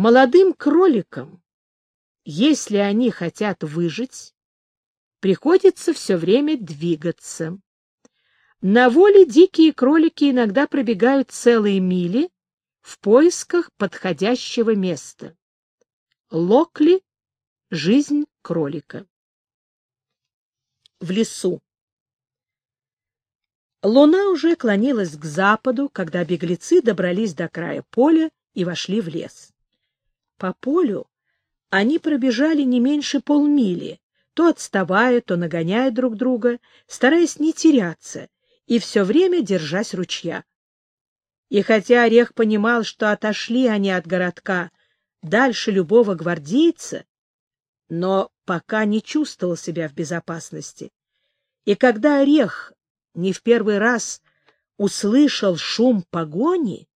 Молодым кроликам, если они хотят выжить, приходится все время двигаться. На воле дикие кролики иногда пробегают целые мили в поисках подходящего места. Локли — жизнь кролика. В лесу. Луна уже клонилась к западу, когда беглецы добрались до края поля и вошли в лес. По полю они пробежали не меньше полмили, то отставая, то нагоняя друг друга, стараясь не теряться и все время держась ручья. И хотя Орех понимал, что отошли они от городка дальше любого гвардейца, но пока не чувствовал себя в безопасности. И когда Орех не в первый раз услышал шум погони,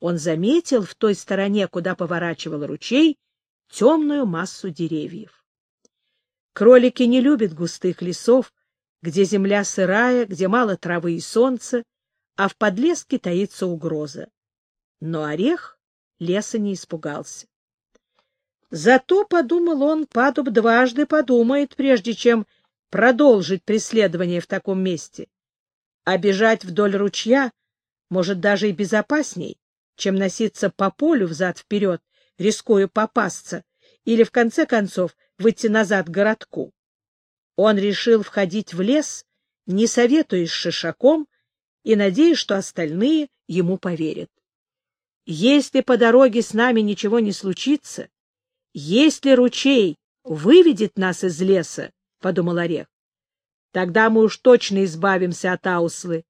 он заметил в той стороне, куда поворачивал ручей, темную массу деревьев. Кролики не любят густых лесов, где земля сырая, где мало травы и солнца, а в подлеске таится угроза. Но орех леса не испугался. Зато, — подумал он, — падуб дважды подумает, прежде чем продолжить преследование в таком месте. А бежать вдоль ручья может даже и безопасней, чем носиться по полю взад-вперед, рискуя попасться, или, в конце концов, выйти назад к городку. Он решил входить в лес, не советуясь Шишаком, и надеясь, что остальные ему поверят. Если по дороге с нами ничего не случится, если ручей выведет нас из леса, — подумал Орех, — тогда мы уж точно избавимся от Ауслы,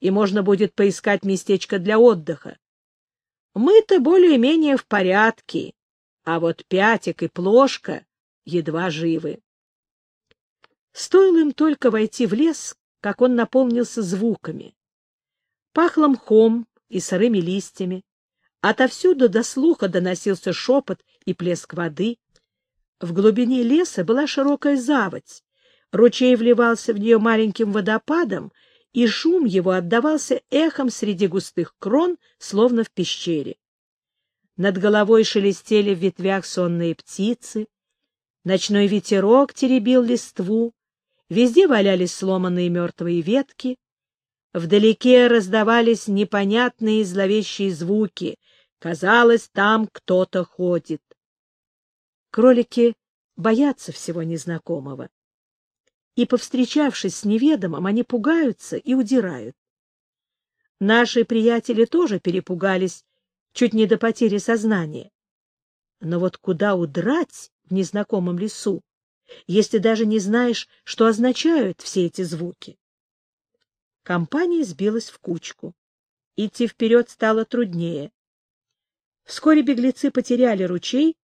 и можно будет поискать местечко для отдыха. Мы-то более-менее в порядке, а вот Пятик и Плошка едва живы. Стоило им только войти в лес, как он наполнился звуками. Пахло мхом и сырыми листьями. Отовсюду до слуха доносился шепот и плеск воды. В глубине леса была широкая заводь. Ручей вливался в нее маленьким водопадом, и шум его отдавался эхом среди густых крон, словно в пещере. Над головой шелестели в ветвях сонные птицы, ночной ветерок теребил листву, везде валялись сломанные мертвые ветки, вдалеке раздавались непонятные зловещие звуки, казалось, там кто-то ходит. Кролики боятся всего незнакомого и, повстречавшись с неведомым, они пугаются и удирают. Наши приятели тоже перепугались чуть не до потери сознания. Но вот куда удрать в незнакомом лесу, если даже не знаешь, что означают все эти звуки? Компания сбилась в кучку. Идти вперед стало труднее. Вскоре беглецы потеряли ручей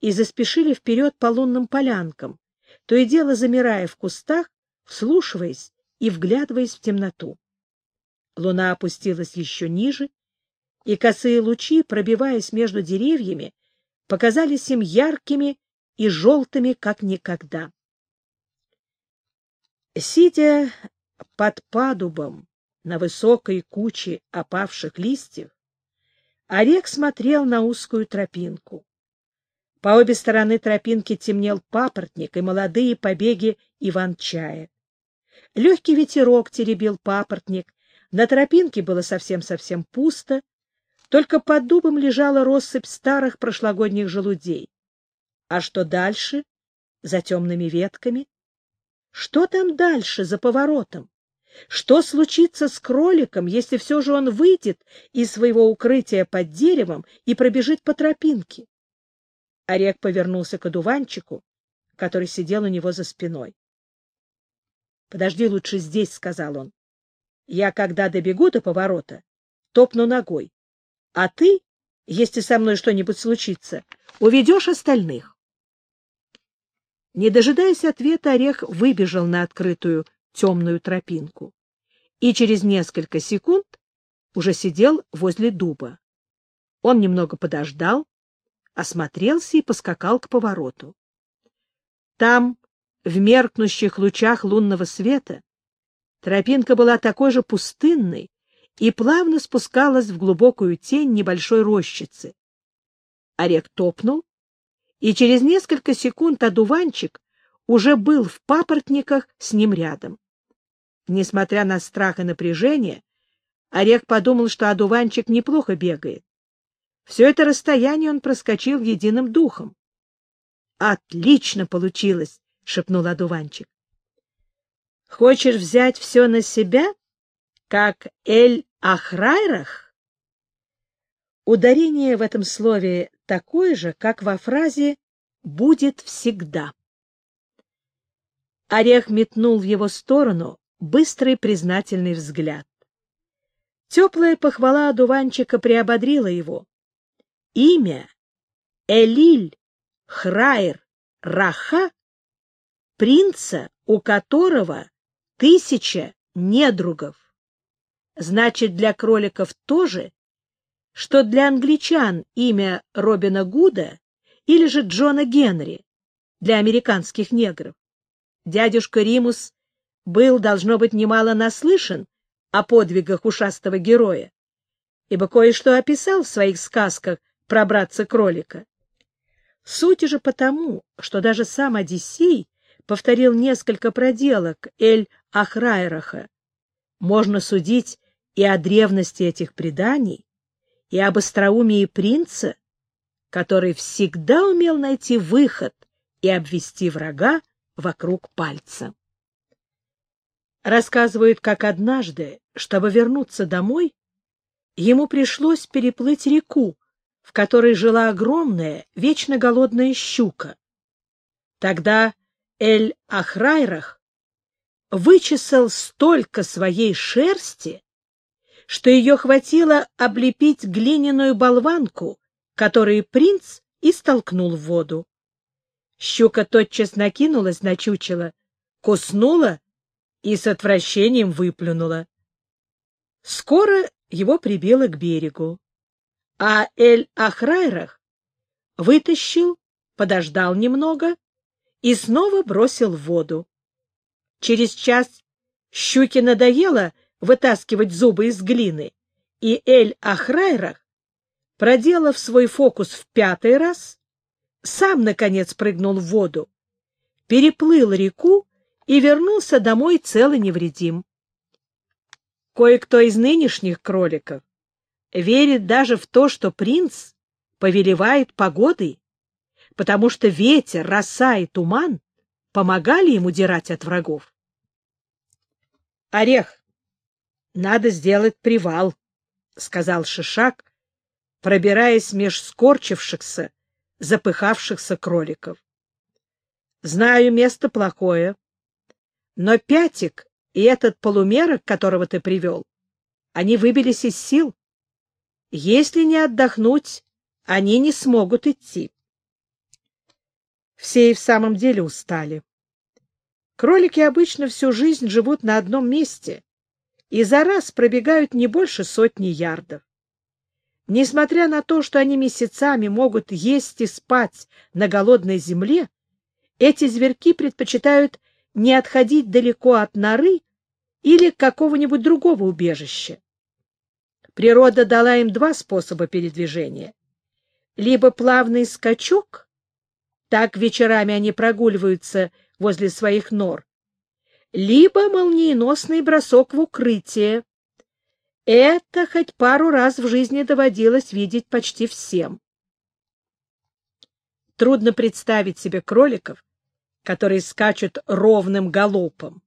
и заспешили вперед по лунным полянкам, то и дело замирая в кустах, вслушиваясь и вглядываясь в темноту. Луна опустилась еще ниже, и косые лучи, пробиваясь между деревьями, показались им яркими и желтыми, как никогда. Сидя под падубом на высокой куче опавших листьев, Орек смотрел на узкую тропинку. По обе стороны тропинки темнел папоротник и молодые побеги иван-чая. Легкий ветерок теребил папоротник, на тропинке было совсем-совсем пусто, только под дубом лежала россыпь старых прошлогодних желудей. А что дальше, за темными ветками? Что там дальше, за поворотом? Что случится с кроликом, если все же он выйдет из своего укрытия под деревом и пробежит по тропинке? Орек повернулся к одуванчику, который сидел у него за спиной. — Подожди лучше здесь, — сказал он. — Я, когда добегу до поворота, топну ногой, а ты, если со мной что-нибудь случится, уведешь остальных. Не дожидаясь ответа, Орех выбежал на открытую темную тропинку и через несколько секунд уже сидел возле дуба. Он немного подождал, осмотрелся и поскакал к повороту. Там, в меркнущих лучах лунного света, тропинка была такой же пустынной и плавно спускалась в глубокую тень небольшой рощицы. Орех топнул, и через несколько секунд одуванчик уже был в папоротниках с ним рядом. Несмотря на страх и напряжение, Орех подумал, что одуванчик неплохо бегает. Все это расстояние он проскочил единым духом. — Отлично получилось! — шепнул одуванчик. — Хочешь взять все на себя, как Эль-Ахрайрах? Ударение в этом слове такое же, как во фразе «будет всегда». Орех метнул в его сторону быстрый признательный взгляд. Теплая похвала одуванчика приободрила его. Имя Элиль Храйр Раха, принца, у которого тысяча недругов. Значит, для кроликов тоже, что для англичан имя Робина Гуда или же Джона Генри для американских негров. Дядюшка Римус был, должно быть, немало наслышан о подвигах ушастого героя, ибо кое-что описал в своих сказках про братца-кролика. Суть же потому, что даже сам Одиссей повторил несколько проделок Эль-Ахрайраха. Можно судить и о древности этих преданий, и об остроумии принца, который всегда умел найти выход и обвести врага вокруг пальца. Рассказывают, как однажды, чтобы вернуться домой, ему пришлось переплыть реку, в которой жила огромная, вечно голодная щука. Тогда Эль-Ахрайрах вычесал столько своей шерсти, что ее хватило облепить глиняную болванку, которую принц и столкнул в воду. Щука тотчас накинулась на чучело, куснула и с отвращением выплюнула. Скоро его прибило к берегу, а Эль-Ахрайрах вытащил, подождал немного и снова бросил в воду. Через час щуке надоело вытаскивать зубы из глины, и Эль-Ахрайрах, проделав свой фокус в пятый раз, сам, наконец, прыгнул в воду, переплыл реку и вернулся домой целый невредим. Кое-кто из нынешних кроликов верит даже в то, что принц повелевает погодой, потому что ветер, роса и туман помогали ему удирать от врагов. Орех, надо сделать привал, — сказал Шишак, пробираясь меж скорчившихся запыхавшихся кроликов. Знаю, место плохое, но Пятик и этот полумерок, которого ты привел, они выбились из сил. Если не отдохнуть, они не смогут идти. Все и в самом деле устали. Кролики обычно всю жизнь живут на одном месте и за раз пробегают не больше сотни ярдов. Несмотря на то, что они месяцами могут есть и спать на голодной земле, эти зверьки предпочитают не отходить далеко от норы или какого-нибудь другого убежища. Природа дала им два способа передвижения. Либо плавный скачок, так вечерами они прогуливаются возле своих нор, либо молниеносный бросок в укрытие, это хоть пару раз в жизни доводилось видеть почти всем. Трудно представить себе кроликов, которые скачут ровным галопом.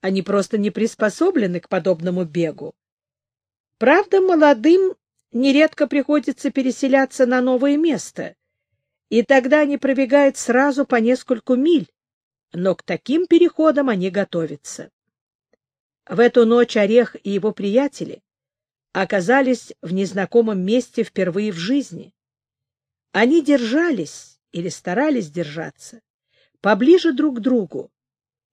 Они просто не приспособлены к подобному бегу. Правда, молодым нередко приходится переселяться на новое место, и тогда они пробегают сразу по нескольку миль, но к таким переходам они готовятся. В эту ночь Орех и его приятели оказались в незнакомом месте впервые в жизни. Они держались или старались держаться поближе друг к другу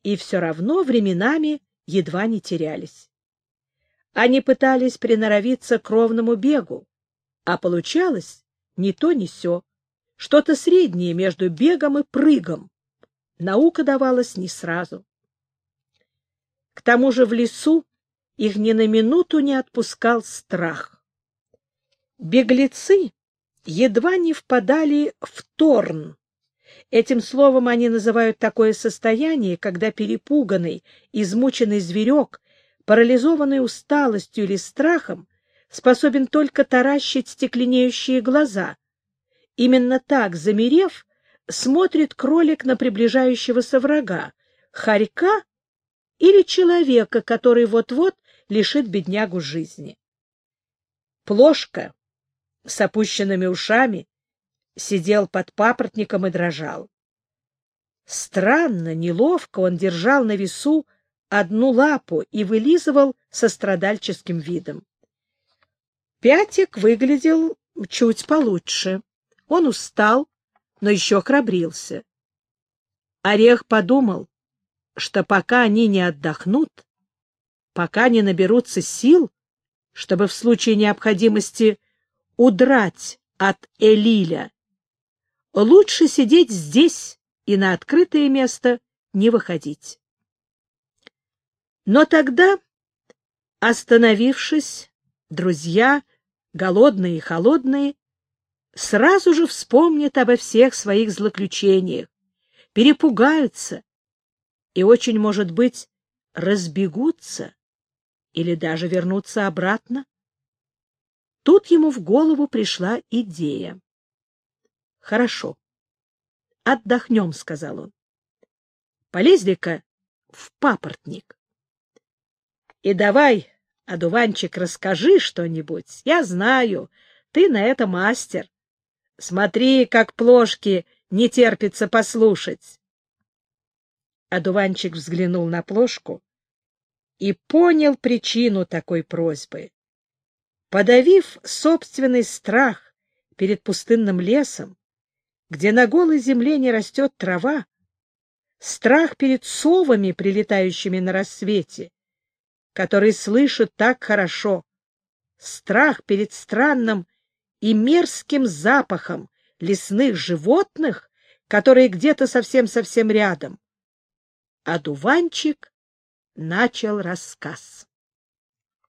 и все равно временами едва не терялись. Они пытались приноровиться к ровному бегу, а получалось ни то ни сё, что-то среднее между бегом и прыгом. Наука давалась не сразу. К тому же в лесу их ни на минуту не отпускал страх. Беглецы, едва не впадали в торн. Этим словом они называют такое состояние, когда перепуганный, измученный зверек, парализованный усталостью или страхом, способен только таращить стекленеющие глаза. Именно так, замерев, смотрит кролик на приближающегося врага, хорька или человека, который вот-вот лишит беднягу жизни. Плошка с опущенными ушами сидел под папоротником и дрожал. Странно, неловко он держал на весу одну лапу и вылизывал со страдальческим видом. Пятик выглядел чуть получше. Он устал, но еще храбрился. Орех подумал, что пока они не отдохнут, пока не наберутся сил, чтобы в случае необходимости удрать от Элиля, лучше сидеть здесь и на открытое место не выходить. Но тогда, остановившись, друзья, голодные и холодные, сразу же вспомнят обо всех своих злоключениях, перепугаются и, очень может быть, разбегутся или даже вернутся обратно. Тут ему в голову пришла идея. «Хорошо, отдохнем», — сказал он. «Полезли-ка в папоротник. И давай, одуванчик, расскажи что-нибудь. Я знаю, ты на это мастер. Смотри, как плошки не терпится послушать. Одуванчик взглянул на плошку и понял причину такой просьбы. Подавив собственный страх перед пустынным лесом, где на голой земле не растет трава, страх перед совами, прилетающими на рассвете, которые слышат так хорошо, страх перед странным и мерзким запахом лесных животных, которые где-то совсем-совсем рядом. А дуванчик начал рассказ.